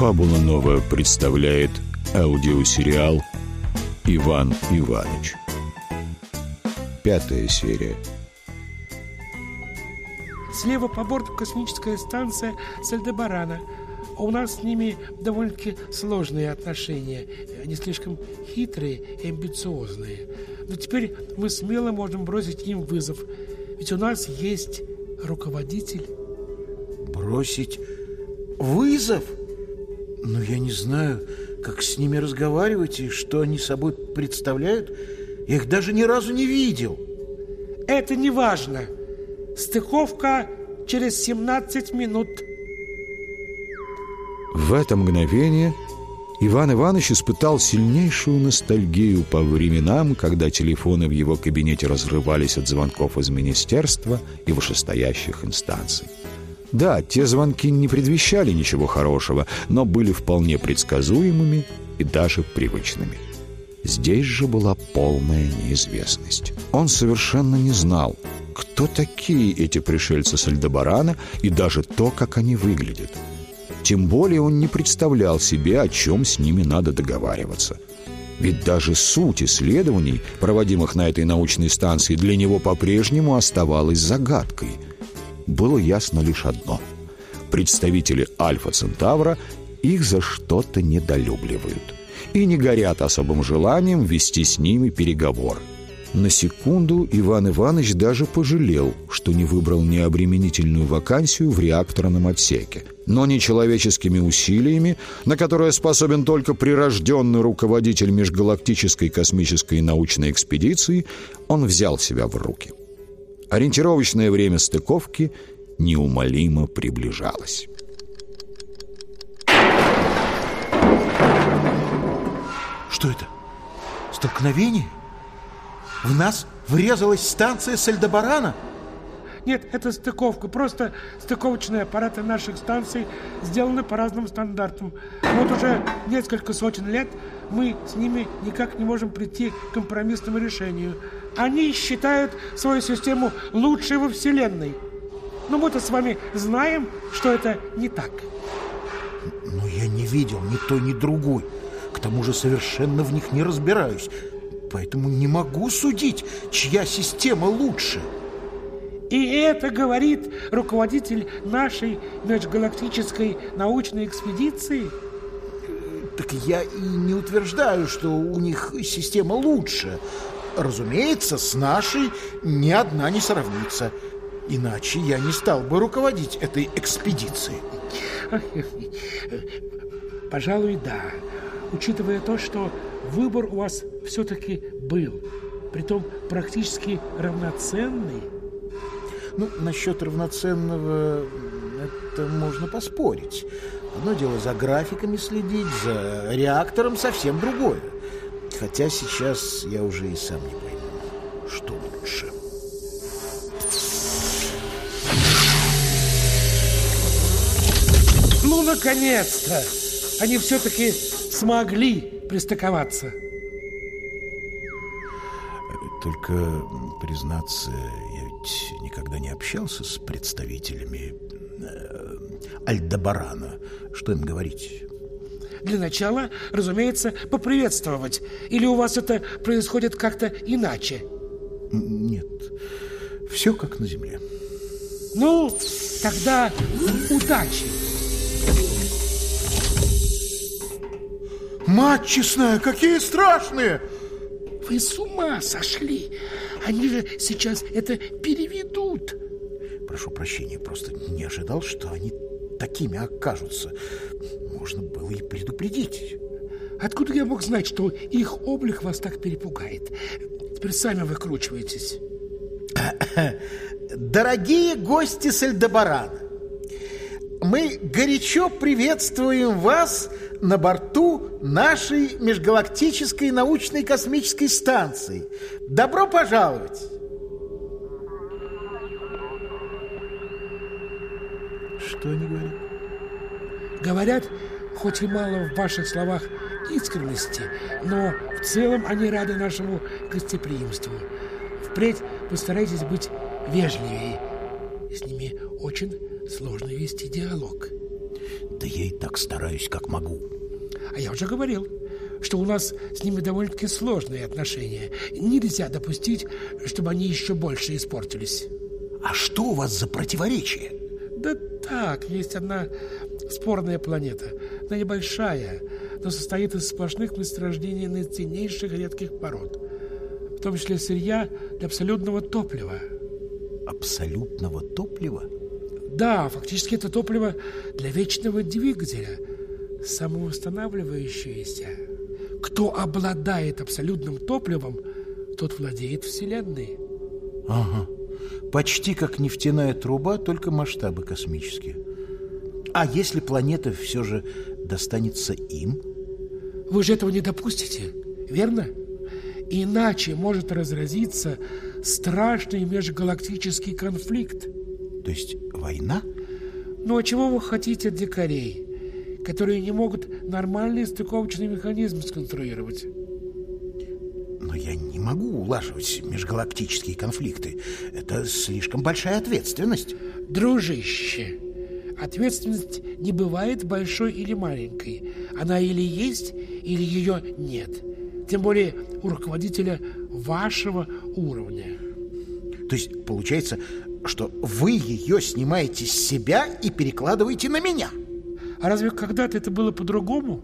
Фабула Нова представляет аудиосериал «Иван Иваныч». Пятая серия. Слева по борту космическая станция Сальдебарана. У нас с ними довольно-таки сложные отношения, не слишком хитрые и амбициозные. Но теперь мы смело можем бросить им вызов, ведь у нас есть руководитель. Бросить вызов? Ну, я не знаю, как с ними разговаривать и что они собой представляют. Я их даже ни разу не видел. Это не важно. Стыковка через 17 минут. В это мгновение Иван Иванович испытал сильнейшую ностальгию по временам, когда телефоны в его кабинете разрывались от звонков из министерства и вышестоящих инстанций. Да, те звонки не предвещали ничего хорошего, но были вполне предсказуемыми и даже привычными. Здесь же была полная неизвестность. Он совершенно не знал, кто такие эти пришельцы с Альдебарана и даже то, как они выглядят. Тем более он не представлял себе, о чем с ними надо договариваться. Ведь даже суть исследований, проводимых на этой научной станции, для него по-прежнему оставалась загадкой – было ясно лишь одно. Представители Альфа Центавра их за что-то недолюбливают и не горят особым желанием вести с ними переговор. На секунду Иван Иванович даже пожалел, что не выбрал необременительную вакансию в реакторном отсеке. Но нечеловеческими усилиями, на которые способен только прирожденный руководитель межгалактической космической научной экспедиции, он взял себя в руки. Ориентировочное время стыковки неумолимо приближалось. Что это? Столкновение? В нас врезалась станция Сальдебарана? Нет, это стыковка. Просто стыковочные аппараты наших станций сделаны по разным стандартам. Вот уже несколько сотен лет мы с ними никак не можем прийти к компромиссному решению. Они считают свою систему лучшей во Вселенной. Но мы-то с вами знаем, что это не так. Но я не видел ни той, ни другой. К тому же совершенно в них не разбираюсь. Поэтому не могу судить, чья система лучше. И это говорит руководитель нашей межгалактической научной экспедиции? Так я и не утверждаю, что у них система лучше. Разумеется, с нашей ни одна не сравнится. Иначе я не стал бы руководить этой экспедицией. Пожалуй, да. Учитывая то, что выбор у вас все-таки был, притом практически равноценный, ну, насчет равноценного это можно поспорить. Одно дело за графиками следить, за реактором совсем другое. Хотя сейчас я уже и сам не пойму, что лучше. Ну, наконец-то! Они все-таки смогли пристыковаться. Только, признаться, я ведь никогда не общался с представителями э, Альдебарана. Что им говорить? Для начала, разумеется, поприветствовать. Или у вас это происходит как-то иначе? Нет, все как на земле. Ну, тогда удачи. Мать честная, какие страшные! Вы с ума сошли! Они же сейчас это переведут. Прошу прощения, просто не ожидал, что они такими окажутся. Можно было и предупредить. Откуда я мог знать, что их облик вас так перепугает? Теперь сами выкручиваетесь. Дорогие гости Сальдебарана, мы горячо приветствуем вас на борту нашей межгалактической научной космической станции. Добро пожаловать! Что они говорят? Говорят, хоть и мало в ваших словах искренности, но в целом они рады нашему гостеприимству. Впредь постарайтесь быть вежливее. С ними очень сложно вести диалог. Да я и так стараюсь, как могу. А я уже говорил, что у нас с ними довольно-таки сложные отношения. Нельзя допустить, чтобы они еще больше испортились. А что у вас за противоречие? Да так, есть одна спорная планета. Она небольшая, но состоит из сплошных месторождений наиценнейших редких пород. В том числе сырья для абсолютного топлива. Абсолютного топлива? Да, фактически это топливо для вечного двигателя, самовосстанавливающееся. Кто обладает абсолютным топливом, тот владеет Вселенной. Ага. Почти как нефтяная труба, только масштабы космические. А если планета все же достанется им? Вы же этого не допустите, верно? Иначе может разразиться страшный межгалактический конфликт. То есть война? Ну а чего вы хотите от дикарей, которые не могут нормальный стыковочный механизм сконструировать? Но я не могу улаживать межгалактические конфликты. Это слишком большая ответственность. Дружище, ответственность не бывает большой или маленькой. Она или есть, или ее нет. Тем более у руководителя вашего уровня. То есть получается, что вы ее снимаете с себя и перекладываете на меня. А разве когда-то это было по-другому?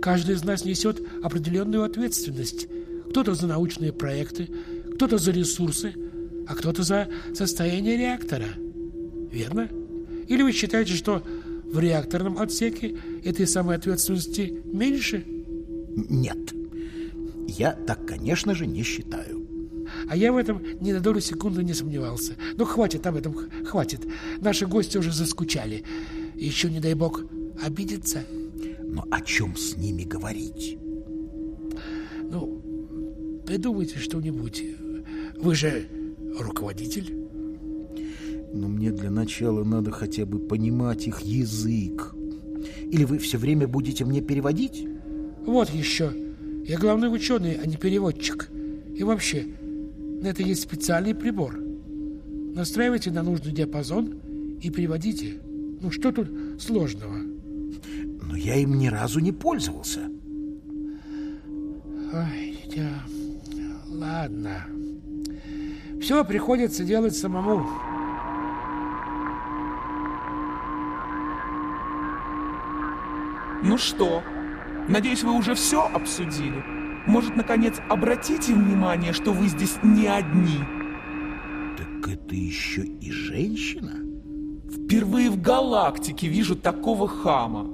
Каждый из нас несет определенную ответственность. Кто-то за научные проекты, кто-то за ресурсы, а кто-то за состояние реактора. Верно? Или вы считаете, что в реакторном отсеке этой самой ответственности меньше? Нет. Я так, конечно же, не считаю. А я в этом ни на долю секунды не сомневался. Ну, хватит об этом, хватит. Наши гости уже заскучали. Еще, не дай бог, обидеться. Но о чем с ними говорить? Ну, придумайте что-нибудь. Вы же руководитель. Но мне для начала надо хотя бы понимать их язык. Или вы все время будете мне переводить? Вот еще. Я главный ученый, а не переводчик. И вообще, на это есть специальный прибор. Настраивайте на нужный диапазон и переводите. Ну, что тут сложного? Но я им ни разу не пользовался. Ой, я... Ладно. Все приходится делать самому. Ну что, надеюсь, вы уже все обсудили? Может, наконец, обратите внимание, что вы здесь не одни? Так это еще и женщина? Впервые в галактике вижу такого хама.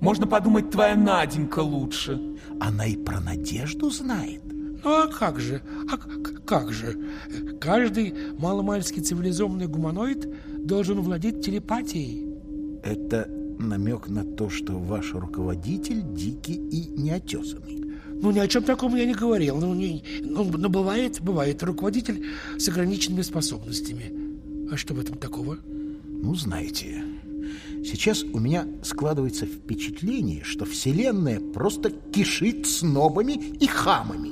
Можно подумать, твоя Наденька лучше. Она и про Надежду знает. Ну а как же? А как же? Каждый маломальски цивилизованный гуманоид должен владеть телепатией. Это намек на то, что ваш руководитель дикий и неотесанный. Ну, ни о чем таком я не говорил. Ну, не, ну, но бывает, бывает руководитель с ограниченными способностями. А что в этом такого? Ну, знаете, сейчас у меня складывается впечатление, что Вселенная просто кишит снобами и хамами.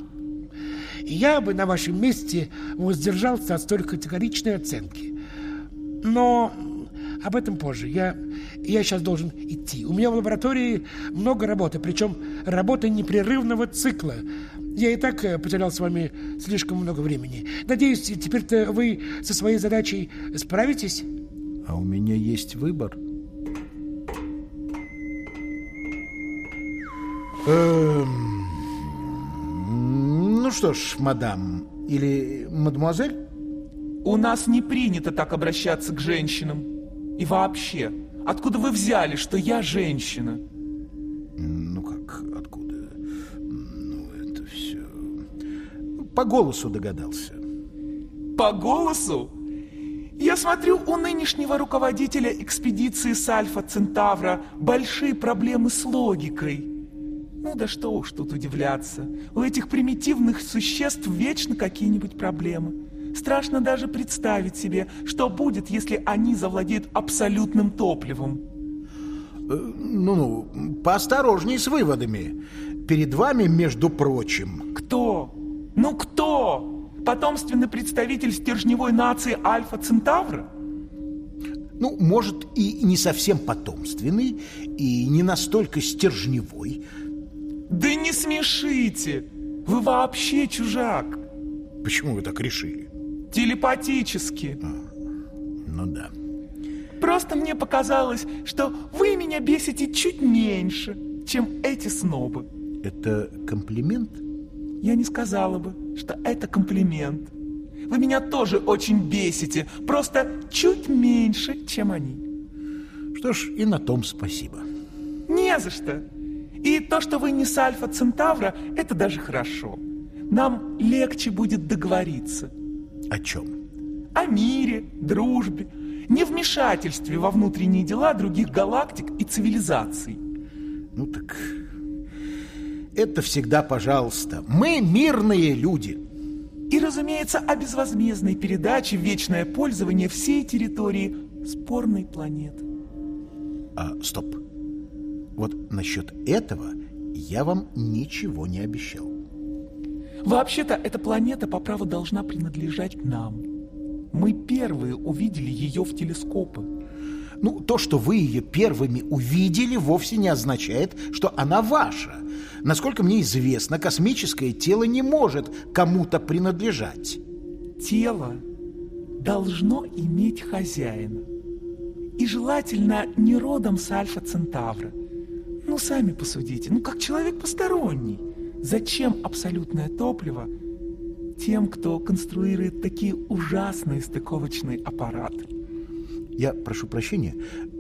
Я бы на вашем месте воздержался от столь категоричной оценки. Но об этом позже. Я, я сейчас должен идти. У меня в лаборатории много работы, причем работа непрерывного цикла. Я и так э, потерял с вами слишком много времени. Надеюсь, теперь-то вы со своей задачей справитесь? А у меня есть выбор. Эм... Ну что ж, мадам, или мадемуазель? У нас не принято так обращаться к женщинам. И вообще, откуда вы взяли, что я женщина? Ну как, откуда? Ну, это все... По голосу догадался. По голосу? Я смотрю, у нынешнего руководителя экспедиции с Альфа Центавра большие проблемы с логикой. Ну да что уж тут удивляться. У этих примитивных существ вечно какие-нибудь проблемы. Страшно даже представить себе, что будет, если они завладеют абсолютным топливом. Ну-ну, поосторожней с выводами. Перед вами, между прочим... Кто? Ну кто? Потомственный представитель стержневой нации Альфа Центавра? Ну, может, и не совсем потомственный, и не настолько стержневой. Да не смешите! Вы вообще чужак. Почему вы так решили? Телепатически. А, ну да. Просто мне показалось, что вы меня бесите чуть меньше, чем эти снобы. Это комплимент? Я не сказала бы, что это комплимент. Вы меня тоже очень бесите, просто чуть меньше, чем они. Что ж, и на том спасибо. Не за что. И то, что вы не с Альфа Центавра, это даже хорошо. Нам легче будет договориться. О чем? О мире, дружбе, невмешательстве во внутренние дела других галактик и цивилизаций. Ну так, это всегда пожалуйста. Мы мирные люди. И, разумеется, о безвозмездной передаче в вечное пользование всей территории спорной планеты. А, стоп. Вот насчет этого я вам ничего не обещал. Вообще-то эта планета по праву должна принадлежать нам. Мы первые увидели ее в телескопы. Ну, то, что вы ее первыми увидели, вовсе не означает, что она ваша. Насколько мне известно, космическое тело не может кому-то принадлежать. Тело должно иметь хозяина. И желательно не родом с Альфа Центавра. Ну, сами посудите, ну как человек посторонний. Зачем абсолютное топливо тем, кто конструирует такие ужасные стыковочные аппараты? Я прошу прощения,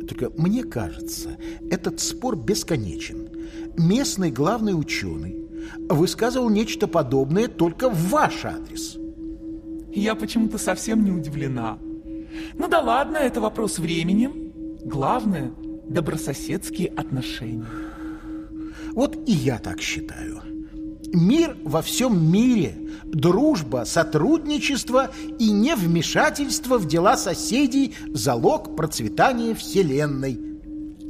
только мне кажется, этот спор бесконечен. Местный главный ученый высказывал нечто подобное только в ваш адрес. Я почему-то совсем не удивлена. Ну да ладно, это вопрос времени. Главное – добрососедские отношения. Вот и я так считаю. Мир во всем мире, дружба, сотрудничество и невмешательство в дела соседей – залог процветания Вселенной.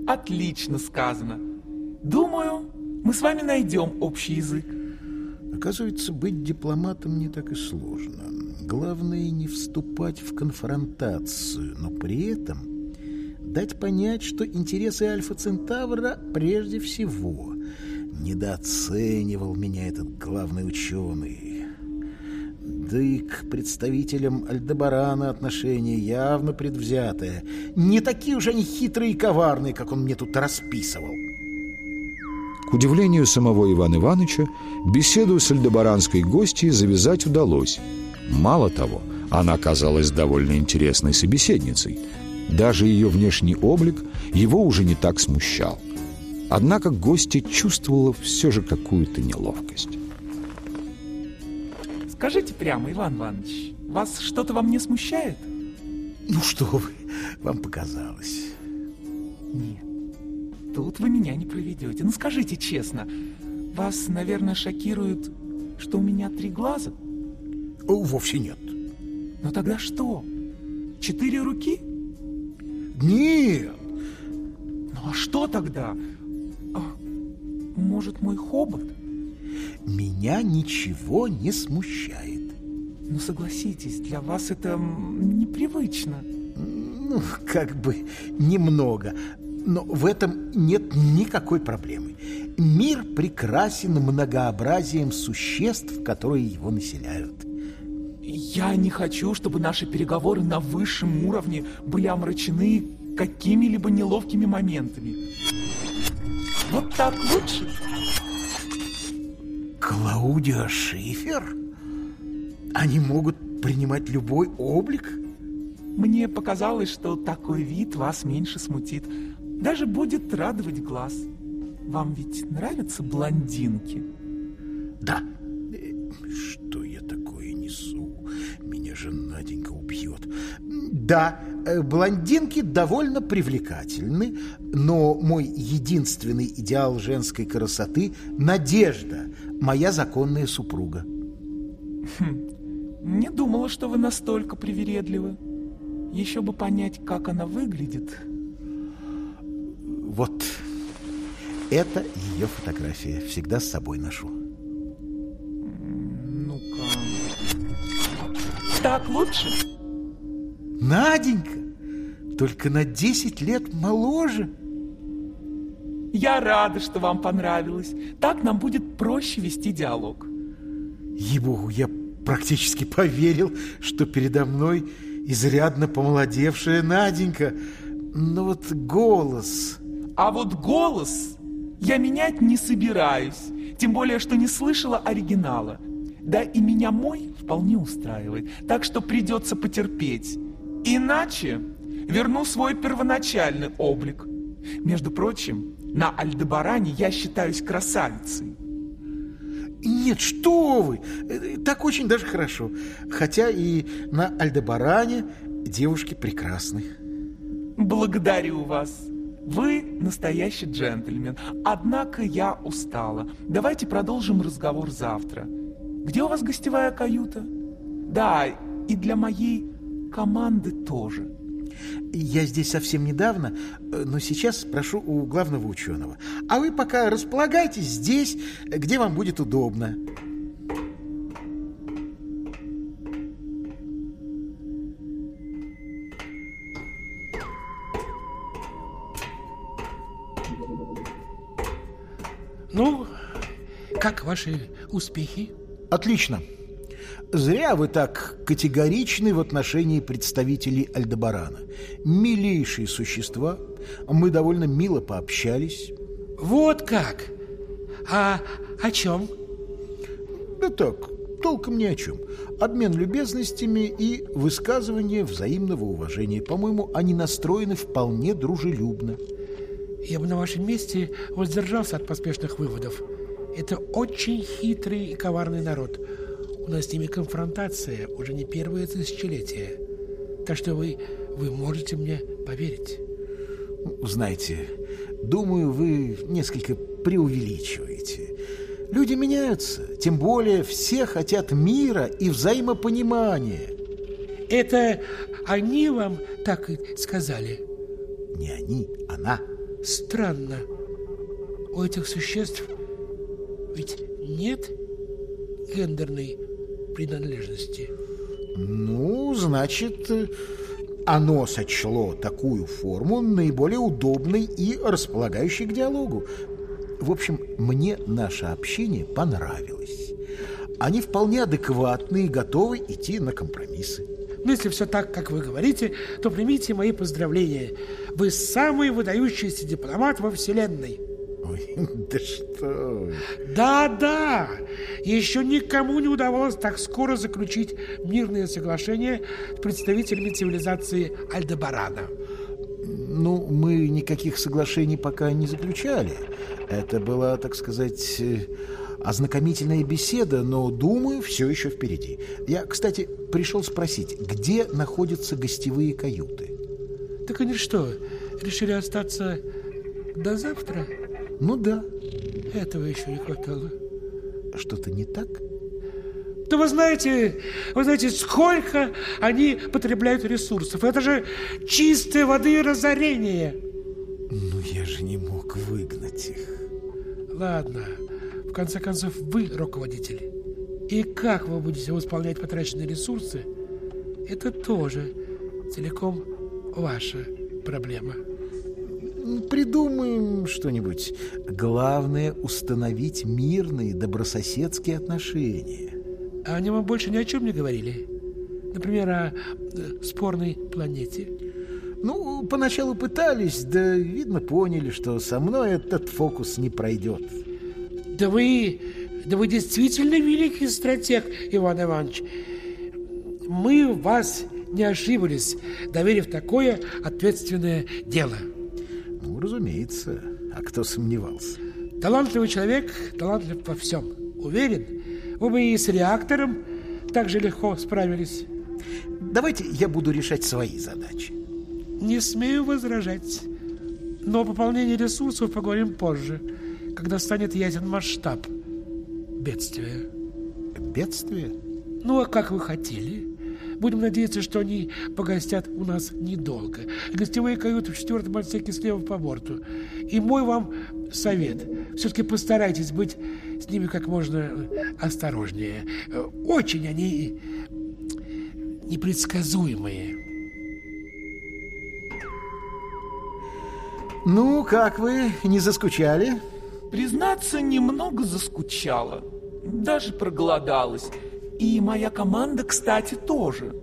Отлично сказано. Думаю, мы с вами найдем общий язык. Оказывается, быть дипломатом не так и сложно. Главное не вступать в конфронтацию, но при этом дать понять, что интересы Альфа Центавра прежде всего – Недооценивал меня этот главный ученый. Да и к представителям Альдебарана отношение явно предвзятое. Не такие уж они хитрые и коварные, как он мне тут расписывал. К удивлению самого Ивана Ивановича, беседу с альдебаранской гостьей завязать удалось. Мало того, она оказалась довольно интересной собеседницей. Даже ее внешний облик его уже не так смущал. Однако гостья чувствовала все же какую-то неловкость. Скажите прямо, Иван Иванович, вас что-то во мне смущает? Ну что вы, вам показалось. Нет, тут вы меня не проведете. Ну скажите честно, вас, наверное, шокирует, что у меня три глаза? О, вовсе нет. Ну тогда что? Четыре руки? Нет. Ну а что тогда? А, может, мой хобот? Меня ничего не смущает. Ну, согласитесь, для вас это непривычно. Ну, как бы немного. Но в этом нет никакой проблемы. Мир прекрасен многообразием существ, которые его населяют. Я не хочу, чтобы наши переговоры на высшем уровне были омрачены какими-либо неловкими моментами. Вот так лучше. Клаудио Шифер? Они могут принимать любой облик? Мне показалось, что такой вид вас меньше смутит. Даже будет радовать глаз. Вам ведь нравятся блондинки? Да. Что я такое несу? Меня же Наденька убьет. Да, э, блондинки довольно привлекательны, но мой единственный идеал женской красоты – Надежда, моя законная супруга. Хм, не думала, что вы настолько привередливы. Еще бы понять, как она выглядит. Вот, это ее фотография. Всегда с собой ношу. Ну-ка. Так лучше? Наденька, только на 10 лет моложе. Я рада, что вам понравилось. Так нам будет проще вести диалог. Ей-богу, я практически поверил, что передо мной изрядно помолодевшая Наденька. Но вот голос... А вот голос я менять не собираюсь. Тем более, что не слышала оригинала. Да и меня мой вполне устраивает. Так что придется потерпеть. Иначе верну свой первоначальный облик. Между прочим, на Альдебаране я считаюсь красавицей. Нет, что вы! Э, так очень даже хорошо. Хотя и на Альдебаране девушки прекрасны. Благодарю вас. Вы настоящий джентльмен. Однако я устала. Давайте продолжим разговор завтра. Где у вас гостевая каюта? Да, и для моей команды тоже. Я здесь совсем недавно, э, но сейчас спрошу у главного ученого. А вы пока располагайтесь здесь, где вам будет удобно. Ну, как ваши успехи? Отлично. Зря вы так категоричны в отношении представителей Альдебарана. Милейшие существа, мы довольно мило пообщались. Вот как? А о чем? Да так, толком ни о чем. Обмен любезностями и высказывание взаимного уважения. По-моему, они настроены вполне дружелюбно. Я бы на вашем месте воздержался от поспешных выводов. Это очень хитрый и коварный народ. Нас с ними конфронтация уже не первое тысячелетие. Так что вы, вы можете мне поверить. Знаете, думаю, вы несколько преувеличиваете. Люди меняются, тем более все хотят мира и взаимопонимания. Это они вам так и сказали? Не они, она. Странно. У этих существ ведь нет гендерной принадлежности. Ну, значит, оно сочло такую форму наиболее удобной и располагающей к диалогу. В общем, мне наше общение понравилось. Они вполне адекватны и готовы идти на компромиссы. Ну, если все так, как вы говорите, то примите мои поздравления. Вы самый выдающийся дипломат во Вселенной. Ой, да что Да-да, еще никому не удавалось так скоро заключить мирное соглашение с представителями цивилизации Альдебарана. Ну, мы никаких соглашений пока не заключали. Это была, так сказать, ознакомительная беседа, но, думаю, все еще впереди. Я, кстати, пришел спросить, где находятся гостевые каюты? Так они что, решили остаться до завтра? Ну да. Этого еще не хватало. Что-то не так? Да вы знаете, вы знаете, сколько они потребляют ресурсов. Это же чистой воды разорение. Ну, я же не мог выгнать их. Ладно, в конце концов, вы руководитель. И как вы будете восполнять потраченные ресурсы, это тоже целиком ваша проблема. Придумаем что-нибудь. Главное – установить мирные добрососедские отношения. А они вам больше ни о чем не говорили? Например, о э, спорной планете? Ну, поначалу пытались, да, видно, поняли, что со мной этот фокус не пройдет. Да вы, да вы действительно великий стратег, Иван Иванович. Мы в вас не ошиблись, доверив такое ответственное дело. Разумеется. А кто сомневался? Талантливый человек, талантлив во всем. Уверен, вы бы и с реактором так же легко справились. Давайте я буду решать свои задачи. Не смею возражать. Но о пополнении ресурсов поговорим позже когда станет ясен масштаб бедствия. Бедствие? Ну, а как вы хотели? Будем надеяться, что они погостят у нас недолго. Гостевые каюты в четвертом отсеке слева по борту. И мой вам совет. Все-таки постарайтесь быть с ними как можно осторожнее. Очень они непредсказуемые. Ну, как вы, не заскучали? Признаться, немного заскучала. Даже проголодалась. И моя команда, кстати, тоже.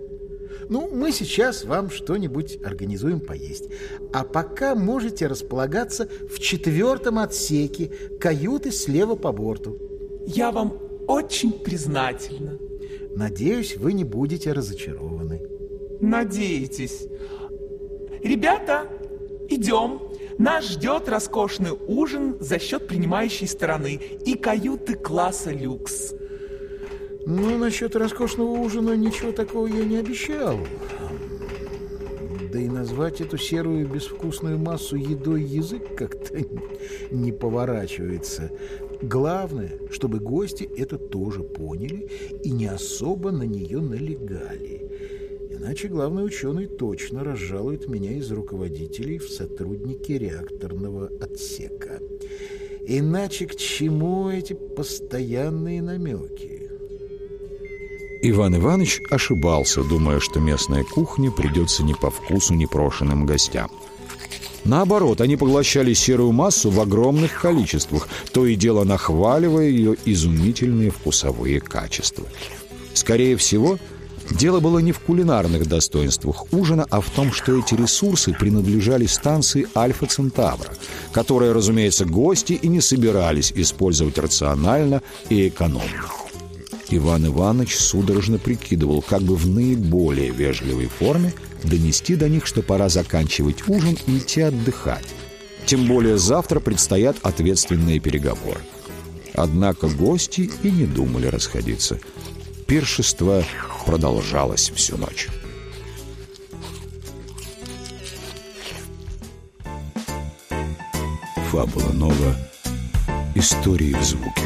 Ну, мы сейчас вам что-нибудь организуем поесть. А пока можете располагаться в четвертом отсеке, каюты слева по борту. Я вам очень признательна. Надеюсь, вы не будете разочарованы. Надеетесь. Ребята, идем. Нас ждет роскошный ужин за счет принимающей стороны и каюты класса люкс. Ну, насчет роскошного ужина ничего такого я не обещал. Да и назвать эту серую безвкусную массу едой язык как-то не поворачивается. Главное, чтобы гости это тоже поняли и не особо на нее налегали. Иначе главный ученый точно разжалует меня из руководителей в сотрудники реакторного отсека. Иначе к чему эти постоянные намеки? Иван Иванович ошибался, думая, что местная кухня придется не по вкусу непрошенным гостям. Наоборот, они поглощали серую массу в огромных количествах, то и дело нахваливая ее изумительные вкусовые качества. Скорее всего, дело было не в кулинарных достоинствах ужина, а в том, что эти ресурсы принадлежали станции Альфа Центавра, которые, разумеется, гости и не собирались использовать рационально и экономно. Иван Иванович судорожно прикидывал, как бы в наиболее вежливой форме донести до них, что пора заканчивать ужин и идти отдыхать. Тем более завтра предстоят ответственные переговоры. Однако гости и не думали расходиться. Пиршество продолжалось всю ночь. Фабула Нова. Истории в звуке.